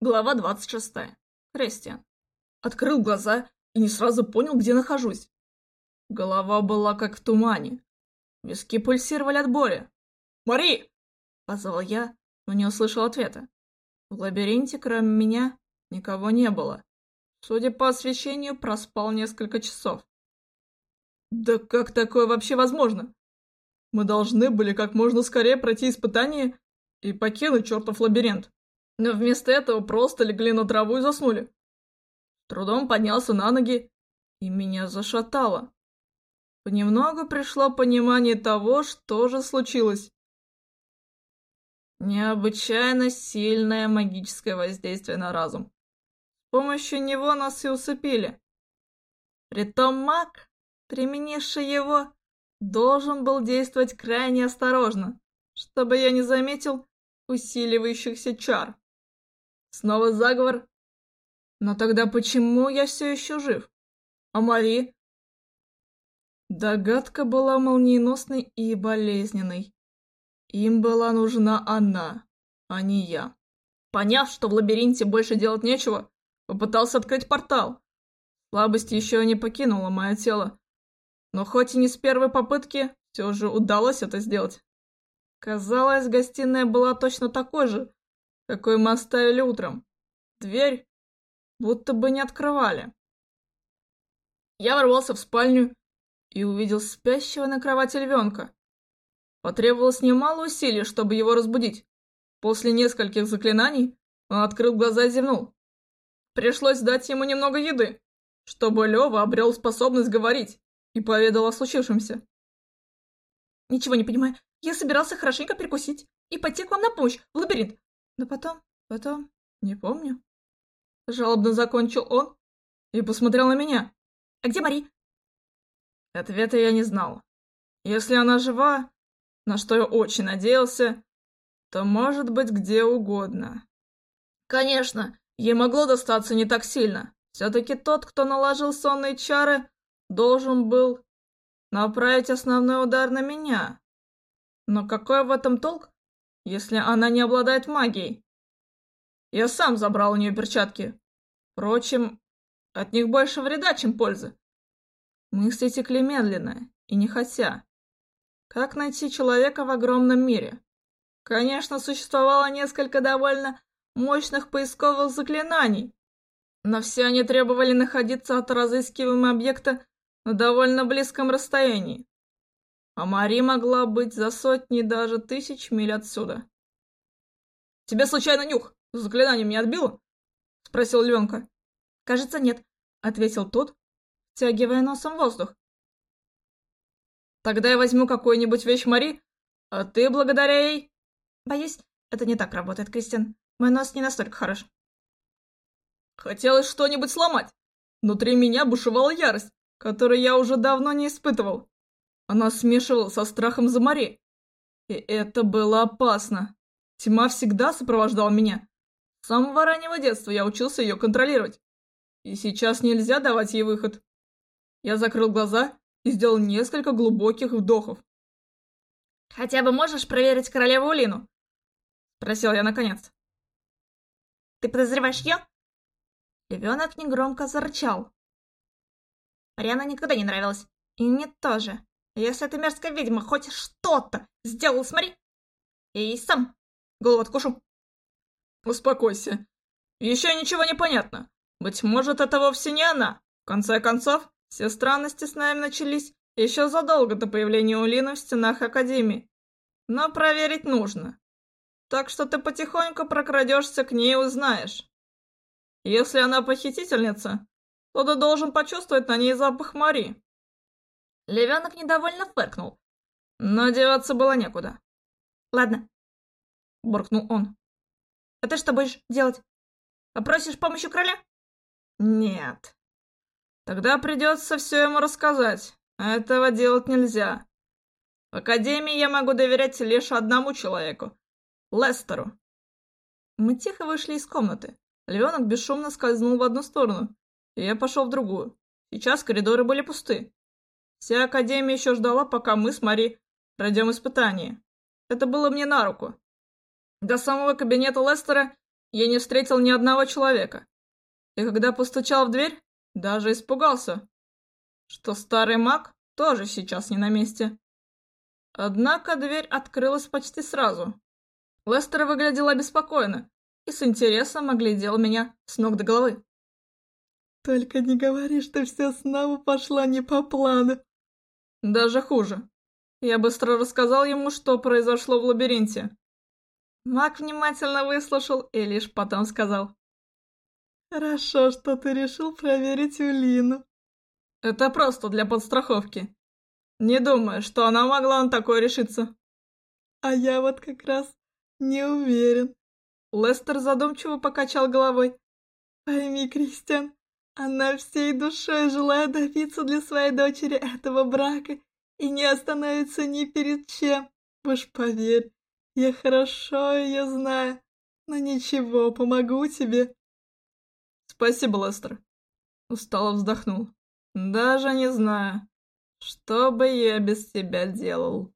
Глава 26. Кристиан. Открыл глаза и не сразу понял, где нахожусь. Голова была как в тумане. Виски пульсировали от боли. «Мари!» — позвал я, но не услышал ответа. В лабиринте, кроме меня, никого не было. Судя по освещению, проспал несколько часов. Да как такое вообще возможно? Мы должны были как можно скорее пройти испытание и покинуть чертов лабиринт но вместо этого просто легли на траву и заснули. Трудом поднялся на ноги, и меня зашатало. Понемногу пришло понимание того, что же случилось. Необычайно сильное магическое воздействие на разум. С помощью него нас и усыпили. Притом маг, применивший его, должен был действовать крайне осторожно, чтобы я не заметил усиливающихся чар. Снова заговор? Но тогда почему я все еще жив? А Мари? Догадка была молниеносной и болезненной. Им была нужна она, а не я. Поняв, что в лабиринте больше делать нечего, попытался открыть портал. Слабость еще не покинула мое тело. Но хоть и не с первой попытки, все же удалось это сделать. Казалось, гостиная была точно такой же, какой мы оставили утром. Дверь будто бы не открывали. Я ворвался в спальню и увидел спящего на кровати львенка. Потребовалось немало усилий, чтобы его разбудить. После нескольких заклинаний он открыл глаза и зевнул. Пришлось дать ему немного еды, чтобы Лева обрел способность говорить и поведал о случившемся. «Ничего не понимаю. Я собирался хорошенько перекусить и пойти к вам на помощь в лабиринт, но потом, потом, не помню. Жалобно закончил он и посмотрел на меня. А где Мари? Ответа я не знал. Если она жива, на что я очень надеялся, то может быть где угодно. Конечно, ей могло достаться не так сильно. Все-таки тот, кто наложил сонные чары, должен был направить основной удар на меня. Но какой в этом толк, если она не обладает магией. Я сам забрал у нее перчатки. Впрочем, от них больше вреда, чем пользы. Мысли текли медленно и не хотя. Как найти человека в огромном мире? Конечно, существовало несколько довольно мощных поисковых заклинаний, но все они требовали находиться от разыскиваемого объекта на довольно близком расстоянии а Мари могла быть за сотни даже тысяч миль отсюда. «Тебе случайно нюх с заклинанием не отбило?» — спросил Ленка. «Кажется, нет», — ответил тот, втягивая носом воздух. «Тогда я возьму какую-нибудь вещь Мари, а ты благодаря ей...» «Боюсь, это не так работает, Кристиан. Мой нос не настолько хорош». Хотелось что-нибудь сломать. Внутри меня бушевала ярость, которую я уже давно не испытывал. Она смешивала со страхом за море. И это было опасно. Тьма всегда сопровождала меня. С самого раннего детства я учился ее контролировать. И сейчас нельзя давать ей выход. Я закрыл глаза и сделал несколько глубоких вдохов. «Хотя бы можешь проверить королеву Улину?» Спросил я наконец. «Ты подозреваешь ее?» Львенок негромко зарычал. Мариана никогда не нравилась. И мне тоже. Если эта мерзкая ведьма хоть что-то сделала, смотри, ей сам голову откушу. Успокойся. Еще ничего не понятно. Быть может, это вовсе не она. В конце концов, все странности с нами начались еще задолго до появления Улины в стенах Академии. Но проверить нужно. Так что ты потихоньку прокрадешься к ней и узнаешь. Если она похитительница, то ты должен почувствовать на ней запах Мари. Левенок недовольно фыркнул. Но деваться было некуда. «Ладно», — буркнул он. «А ты что будешь делать? Попросишь помощи короля?» «Нет. Тогда придется все ему рассказать. Этого делать нельзя. В Академии я могу доверять лишь одному человеку — Лестеру». Мы тихо вышли из комнаты. Львенок бесшумно скользнул в одну сторону, и я пошел в другую. Сейчас коридоры были пусты. Вся Академия еще ждала, пока мы с Мари пройдем испытание. Это было мне на руку. До самого кабинета Лестера я не встретил ни одного человека. И когда постучал в дверь, даже испугался, что старый маг тоже сейчас не на месте. Однако дверь открылась почти сразу. Лестер выглядел обеспокоенно и с интересом оглядел меня с ног до головы. «Только не говори, что все снова пошло не по плану». «Даже хуже. Я быстро рассказал ему, что произошло в лабиринте. Маг внимательно выслушал и лишь потом сказал. «Хорошо, что ты решил проверить Улину». «Это просто для подстраховки. Не думаю, что она могла на такое решиться». «А я вот как раз не уверен». Лестер задумчиво покачал головой. «Пойми, Кристиан, она всей душой желает добиться для своей дочери этого брака и не остановится ни перед чем. Уж поверь, я хорошо ее знаю. Но ничего, помогу тебе. Спасибо, Лестер. Устало вздохнул. Даже не знаю, что бы я без тебя делал.